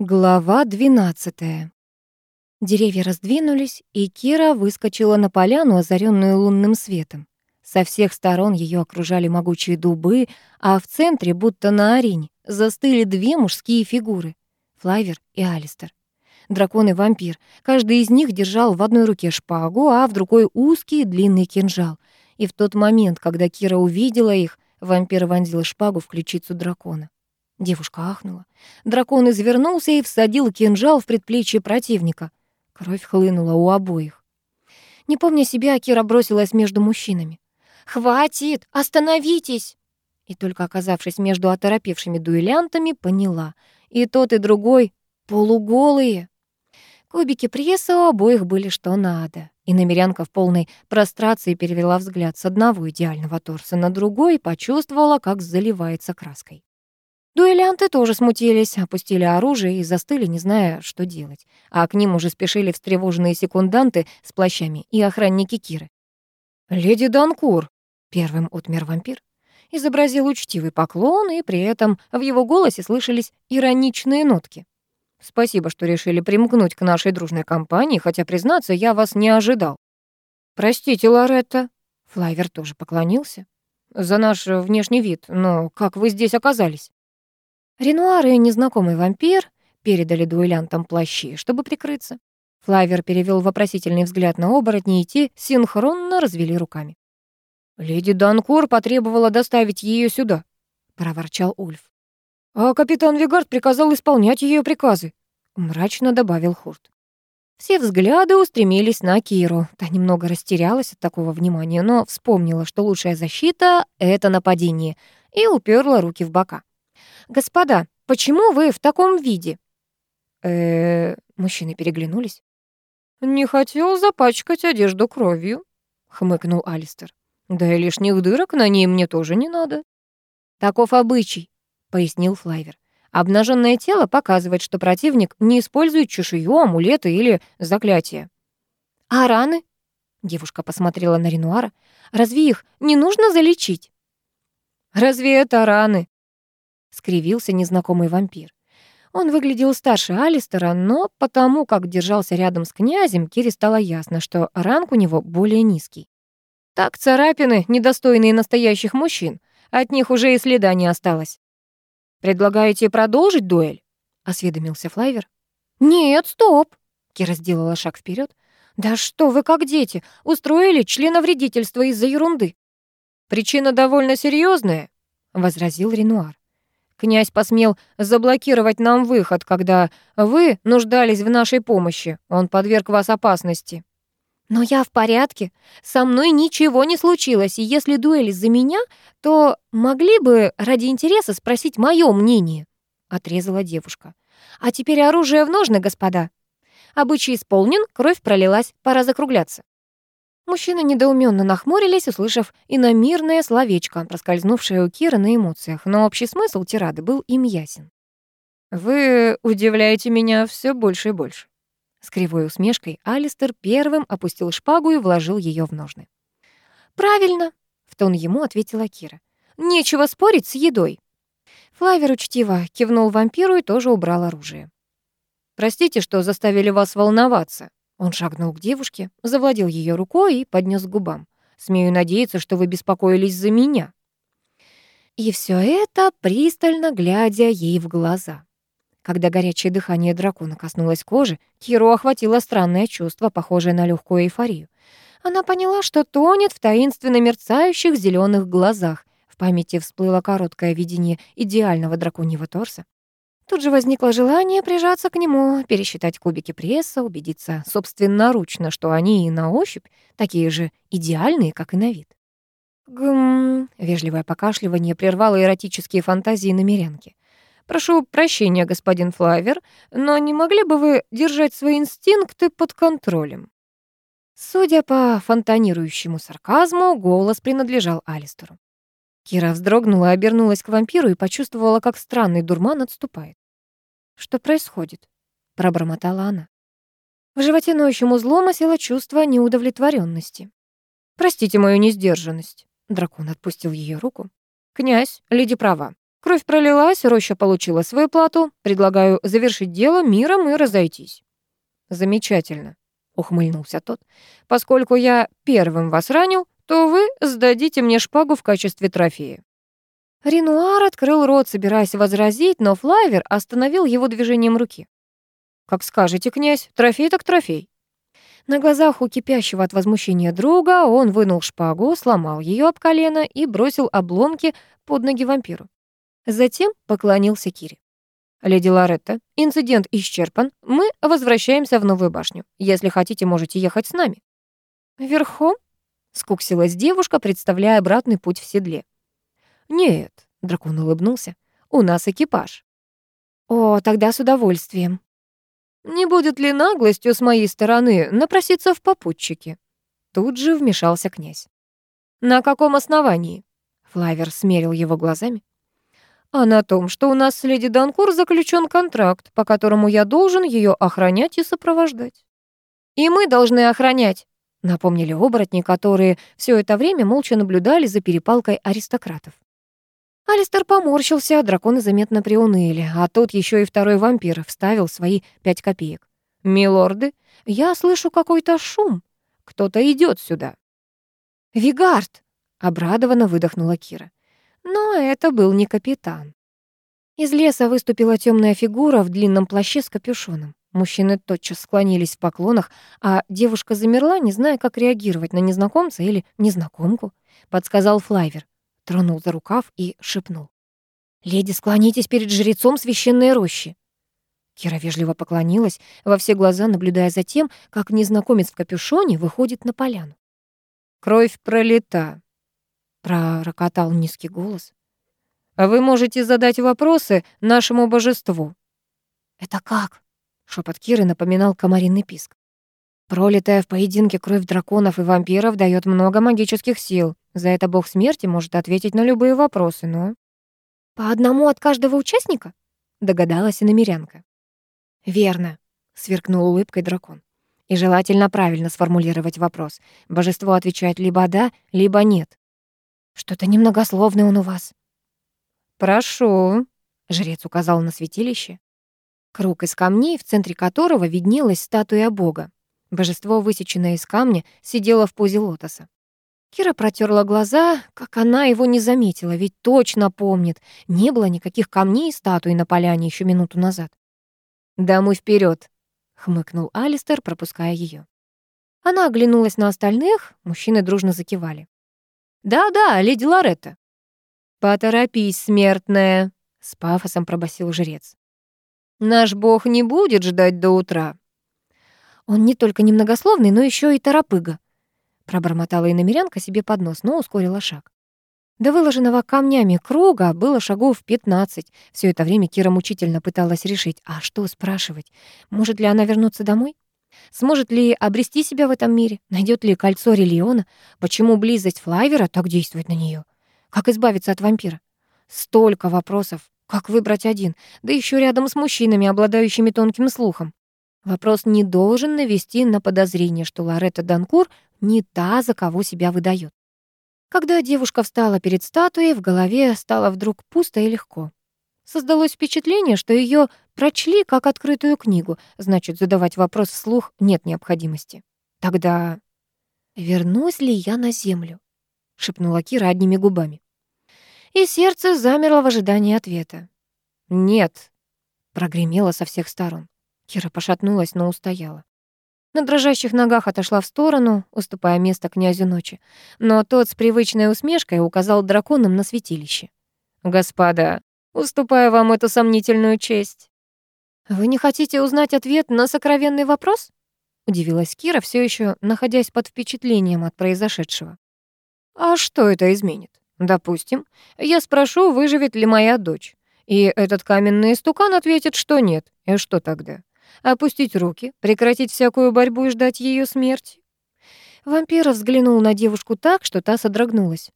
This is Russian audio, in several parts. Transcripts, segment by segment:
Глава 12. Деревья раздвинулись, и Кира выскочила на поляну, озаренную лунным светом. Со всех сторон ее окружали могучие дубы, а в центре, будто на арене, застыли две мужские фигуры — Флайвер и Алистер. Дракон и вампир. Каждый из них держал в одной руке шпагу, а в другой узкий длинный кинжал. И в тот момент, когда Кира увидела их, вампир вонзил шпагу в ключицу дракона. Девушка ахнула. Дракон извернулся и всадил кинжал в предплечье противника. Кровь хлынула у обоих. Не помня себя, Кира бросилась между мужчинами. «Хватит! Остановитесь!» И только оказавшись между оторопевшими дуэлянтами, поняла. И тот, и другой полуголые. Кубики пресса у обоих были что надо. И намерянка в полной прострации перевела взгляд с одного идеального торса на другой и почувствовала, как заливается краской. Дуэлянты тоже смутились, опустили оружие и застыли, не зная, что делать. А к ним уже спешили встревоженные секунданты с плащами и охранники Киры. «Леди Данкур», — первым отмер вампир, изобразил учтивый поклон, и при этом в его голосе слышались ироничные нотки. «Спасибо, что решили примкнуть к нашей дружной компании, хотя, признаться, я вас не ожидал». «Простите, Лоретта», — Флайвер тоже поклонился, «за наш внешний вид, но как вы здесь оказались?» Ренуар и незнакомый вампир передали дуэлянтам плащи, чтобы прикрыться. Флайвер перевел вопросительный взгляд на оборотни, и те синхронно развели руками. «Леди Данкор потребовала доставить ее сюда», — проворчал Ульф. «А капитан Вигард приказал исполнять ее приказы», — мрачно добавил Хурт. Все взгляды устремились на Киру. Та немного растерялась от такого внимания, но вспомнила, что лучшая защита — это нападение, и уперла руки в бока. «Господа, почему вы в таком виде?» э Мужчины переглянулись. «Не хотел запачкать одежду кровью», — хмыкнул Алистер. «Да и лишних дырок на ней мне тоже не надо». «Таков обычай», — пояснил Флайвер. «Обнаженное тело показывает, что противник не использует чешую, амулеты или заклятия». «А раны?» — девушка посмотрела на Ренуара. «Разве их не нужно залечить?» «Разве это раны?» — скривился незнакомый вампир. Он выглядел старше Алистера, но потому, как держался рядом с князем, Кире стало ясно, что ранг у него более низкий. Так царапины, недостойные настоящих мужчин, от них уже и следа не осталось. «Предлагаете продолжить дуэль?» — осведомился Флайвер. «Нет, стоп!» — Кира сделала шаг вперед. «Да что вы как дети, устроили членовредительство из-за ерунды!» «Причина довольно серьезная, возразил Ренуар. Князь посмел заблокировать нам выход, когда вы нуждались в нашей помощи. Он подверг вас опасности». «Но я в порядке. Со мной ничего не случилось, и если дуэль из-за меня, то могли бы ради интереса спросить мое мнение», — отрезала девушка. «А теперь оружие в ножны, господа. Обычай исполнен, кровь пролилась, пора закругляться». Мужчины недоуменно нахмурились, услышав иномирное словечко, проскользнувшее у Киры на эмоциях, но общий смысл тирады был им ясен. «Вы удивляете меня все больше и больше». С кривой усмешкой Алистер первым опустил шпагу и вложил ее в ножны. «Правильно», — в тон ему ответила Кира. «Нечего спорить с едой». Флавер учтиво кивнул вампиру и тоже убрал оружие. «Простите, что заставили вас волноваться», он шагнул к девушке, завладел ее рукой и поднес к губам. «Смею надеяться, что вы беспокоились за меня». И все это пристально глядя ей в глаза. Когда горячее дыхание дракона коснулось кожи, Киру охватило странное чувство, похожее на легкую эйфорию. Она поняла, что тонет в таинственно мерцающих зеленых глазах. В памяти всплыло короткое видение идеального драконьего торса. Тут же возникло желание прижаться к нему, пересчитать кубики пресса, убедиться собственноручно, что они и на ощупь такие же идеальные, как и на вид. Гм, вежливое покашливание прервало эротические фантазии намерянки. «Прошу прощения, господин Флайвер, но не могли бы вы держать свои инстинкты под контролем?» Судя по фонтанирующему сарказму, голос принадлежал Алистеру. Кира вздрогнула, обернулась к вампиру и почувствовала, как странный дурман отступает. «Что происходит?» — пробормотала она. В животе ноющим узлом осело чувство неудовлетворенности. «Простите мою несдержанность», — дракон отпустил ее руку. «Князь, леди права. Кровь пролилась, роща получила свою плату. Предлагаю завершить дело миром и разойтись. Замечательно, ухмыльнулся тот. Поскольку я первым вас ранил, то вы сдадите мне шпагу в качестве трофея. Ренуар открыл рот, собираясь возразить, но Флайвер остановил его движением руки. «Как скажете, князь, трофей так трофей». На глазах у кипящего от возмущения друга он вынул шпагу, сломал ее об колено и бросил обломки под ноги вампиру. Затем поклонился Кире. «Леди Лоретта, инцидент исчерпан. Мы возвращаемся в Новую башню. Если хотите, можете ехать с нами». «Верхом?» — скуксилась девушка, представляя обратный путь в седле. «Нет», — дракон улыбнулся, — «у нас экипаж». «О, тогда с удовольствием». «Не будет ли наглостью с моей стороны напроситься в попутчики?» Тут же вмешался князь. «На каком основании?» Флавер смерил его глазами. «А на том, что у нас с леди Данкур заключен контракт, по которому я должен ее охранять и сопровождать». «И мы должны охранять», — напомнили оборотни, которые все это время молча наблюдали за перепалкой аристократов. Алистер поморщился, драконы заметно приуныли, а тут еще и второй вампир вставил свои пять копеек. «Милорды, я слышу какой-то шум. Кто-то идет сюда». «Вигард!» — обрадованно выдохнула Кира. Но это был не капитан. Из леса выступила темная фигура в длинном плаще с капюшоном. Мужчины тотчас склонились в поклонах, а девушка замерла, не зная, как реагировать на незнакомца или незнакомку, подсказал Флайвер тронул за рукав и шепнул. «Леди, склонитесь перед жрецом священной рощи». Кира вежливо поклонилась, во все глаза наблюдая за тем, как незнакомец в капюшоне выходит на поляну. «Кровь пролита», — пророкотал низкий голос. «А вы можете задать вопросы нашему божеству». «Это как?» — шепот Киры напоминал комариный писк. Пролитая в поединке кровь драконов и вампиров дает много магических сил. За это бог смерти может ответить на любые вопросы, но... «По одному от каждого участника?» — догадалась и намерянка. «Верно», — сверкнул улыбкой дракон. «И желательно правильно сформулировать вопрос. Божество отвечает либо «да», либо «нет». «Что-то немногословный он у вас». «Прошу», — жрец указал на святилище. Круг из камней, в центре которого виднелась статуя бога. Божество, высеченное из камня, сидело в позе лотоса. Кира протерла глаза, как она его не заметила, ведь точно помнит, не было никаких камней и статуй на поляне еще минуту назад. «Домой вперед, хмыкнул Алистер, пропуская ее. Она оглянулась на остальных, мужчины дружно закивали. «Да-да, леди Лоретта». «Поторопись, смертная», — с пафосом пробасил жрец. «Наш бог не будет ждать до утра. Он не только немногословный, но еще и торопыга. Пробормотала и намерянка себе под нос, но ускорила шаг. До выложенного камнями круга было шагов 15. Все это время Кира мучительно пыталась решить, а что спрашивать? Может ли она вернуться домой? Сможет ли обрести себя в этом мире? Найдет ли кольцо Релиона? Почему близость Флайвера так действует на нее? Как избавиться от вампира? Столько вопросов. Как выбрать один? Да еще рядом с мужчинами, обладающими тонким слухом. Вопрос не должен навести на подозрение, что Лоретта Данкур не та, за кого себя выдает. Когда девушка встала перед статуей, в голове стало вдруг пусто и легко. Создалось впечатление, что ее прочли как открытую книгу, значит, задавать вопрос вслух нет необходимости. Тогда «Вернусь ли я на землю?» — шепнула Кира одними губами. И сердце замерло в ожидании ответа. «Нет», — прогремело со всех сторон. Кира пошатнулась, но устояла. На дрожащих ногах отошла в сторону, уступая место князю ночи. Но тот с привычной усмешкой указал драконам на святилище. «Господа, уступаю вам эту сомнительную честь». «Вы не хотите узнать ответ на сокровенный вопрос?» Удивилась Кира, все еще находясь под впечатлением от произошедшего. «А что это изменит? Допустим, я спрошу, выживет ли моя дочь. И этот каменный стукан ответит, что нет. И что тогда? Опустить руки, прекратить всякую борьбу и ждать ее смерти. Вампир взглянул на девушку так, что та содрогнулась.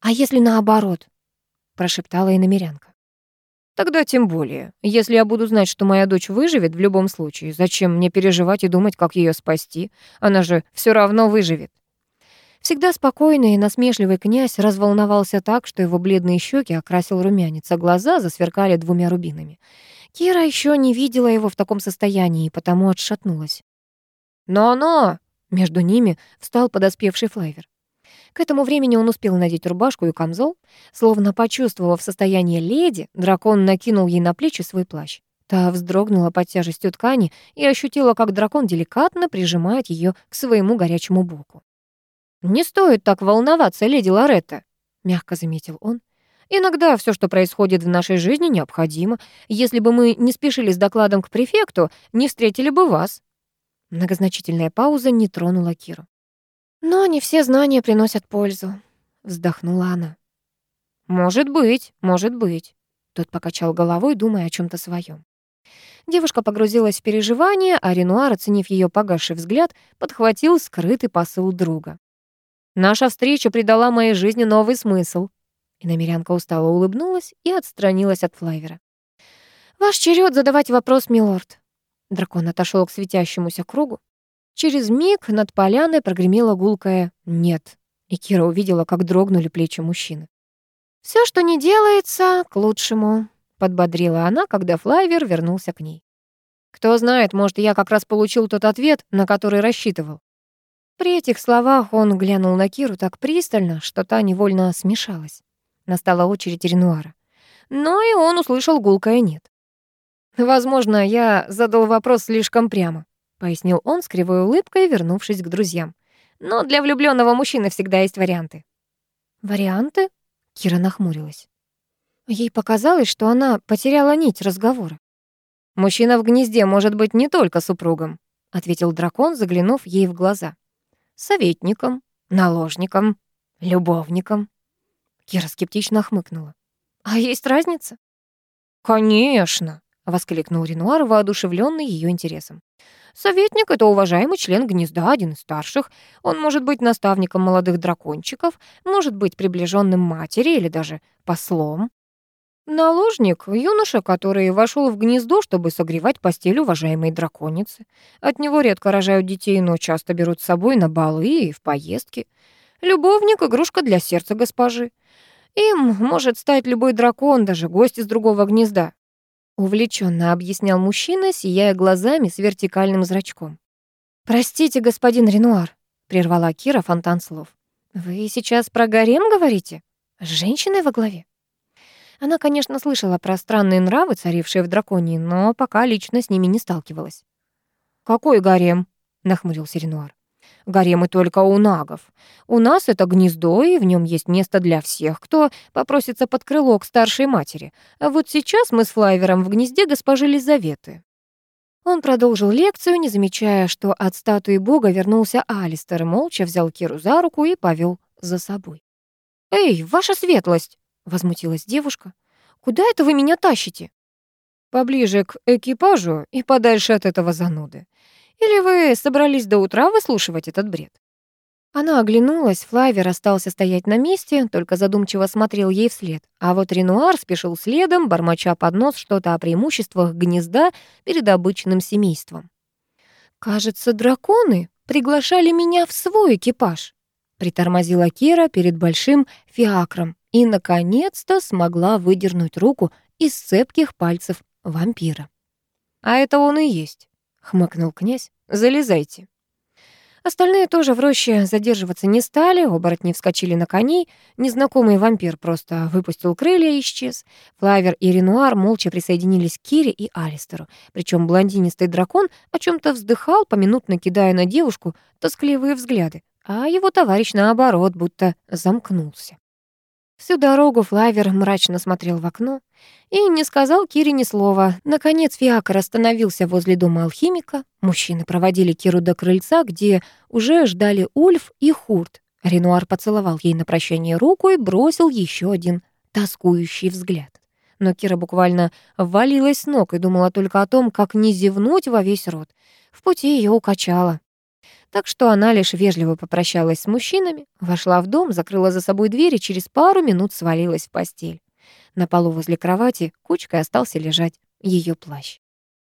«А если наоборот?» — прошептала и намерянка. «Тогда тем более. Если я буду знать, что моя дочь выживет в любом случае, зачем мне переживать и думать, как ее спасти? Она же все равно выживет». Всегда спокойный и насмешливый князь разволновался так, что его бледные щеки окрасил румянец, а глаза засверкали двумя рубинами. Кира еще не видела его в таком состоянии, и потому отшатнулась. «Но-но!» — между ними встал подоспевший Флайвер. К этому времени он успел надеть рубашку и камзол. Словно почувствовав состояние леди, дракон накинул ей на плечи свой плащ. Та вздрогнула под тяжестью ткани и ощутила, как дракон деликатно прижимает ее к своему горячему боку. «Не стоит так волноваться, леди Лоретта», — мягко заметил он. «Иногда все, что происходит в нашей жизни, необходимо. Если бы мы не спешили с докладом к префекту, не встретили бы вас». Многозначительная пауза не тронула Киру. «Но не все знания приносят пользу», — вздохнула она. «Может быть, может быть», — тот покачал головой, думая о чем то своем. Девушка погрузилась в переживания, а Ренуар, оценив ее погасший взгляд, подхватил скрытый посыл друга. «Наша встреча придала моей жизни новый смысл». И намерянка устало улыбнулась и отстранилась от Флайвера. «Ваш черед задавать вопрос, милорд». Дракон отошел к светящемуся кругу. Через миг над поляной прогремело гулкое «нет», и Кира увидела, как дрогнули плечи мужчины. Все, что не делается, к лучшему», подбодрила она, когда Флайвер вернулся к ней. Кто знает, может, я как раз получил тот ответ, на который рассчитывал. При этих словах он глянул на Киру так пристально, что та невольно смешалась. Настала очередь Ренуара. Но и он услышал гулкое «нет». «Возможно, я задал вопрос слишком прямо», — пояснил он с кривой улыбкой, вернувшись к друзьям. «Но для влюбленного мужчины всегда есть варианты». «Варианты?» — Кира нахмурилась. Ей показалось, что она потеряла нить разговора. «Мужчина в гнезде может быть не только супругом», — ответил дракон, заглянув ей в глаза. «Советником, наложником, любовником». Кира скептично хмыкнула. «А есть разница?» «Конечно», — воскликнул Ренуар, воодушевленный ее интересом. «Советник — это уважаемый член гнезда, один из старших. Он может быть наставником молодых дракончиков, может быть приближенным матери или даже послом. Наложник — юноша, который вошел в гнездо, чтобы согревать постель уважаемой драконицы. От него редко рожают детей, но часто берут с собой на балы и в поездки. Любовник — игрушка для сердца госпожи. Им может стать любой дракон, даже гость из другого гнезда. Увлеченно объяснял мужчина, сияя глазами с вертикальным зрачком. «Простите, господин Ренуар», — прервала Кира фонтан слов. «Вы сейчас про гарем говорите? С женщиной во главе?» Она, конечно, слышала про странные нравы, царившие в драконии, но пока лично с ними не сталкивалась. «Какой гарем?» — нахмурился Ренуар. «Гаремы только у нагов. У нас это гнездо, и в нем есть место для всех, кто попросится под крыло к старшей матери. А вот сейчас мы с Флайвером в гнезде госпожи Лизаветы». Он продолжил лекцию, не замечая, что от статуи бога вернулся Алистер, молча взял Киру за руку и повел за собой. «Эй, ваша светлость!» Возмутилась девушка. Куда это вы меня тащите? Поближе к экипажу и подальше от этого зануды. Или вы собрались до утра выслушивать этот бред? Она оглянулась, Флайвер остался стоять на месте, только задумчиво смотрел ей вслед. А вот Ренуар спешил следом, бормоча под нос что-то о преимуществах гнезда перед обычным семейством. «Кажется, драконы приглашали меня в свой экипаж», притормозила Кира перед большим фиакром, и, наконец-то, смогла выдернуть руку из цепких пальцев вампира. «А это он и есть», — хмыкнул князь. «Залезайте». Остальные тоже в роще задерживаться не стали, оборотни вскочили на коней, незнакомый вампир просто выпустил крылья и исчез. Флавер и Ренуар молча присоединились к Кире и Алистеру, причем блондинистый дракон о чем то вздыхал, поминутно кидая на девушку тоскливые взгляды, а его товарищ, наоборот, будто замкнулся. Всю дорогу Флайвер мрачно смотрел в окно и не сказал Кире ни слова. Наконец Фиакр остановился возле дома алхимика. Мужчины проводили Киру до крыльца, где уже ждали Ульф и Хурт. Ренуар поцеловал ей на прощание руку и бросил еще один тоскующий взгляд. Но Кира буквально валилась с ног и думала только о том, как не зевнуть во весь рот. В пути ее укачало так что она лишь вежливо попрощалась с мужчинами, вошла в дом, закрыла за собой дверь и через пару минут свалилась в постель. На полу возле кровати кучкой остался лежать ее плащ.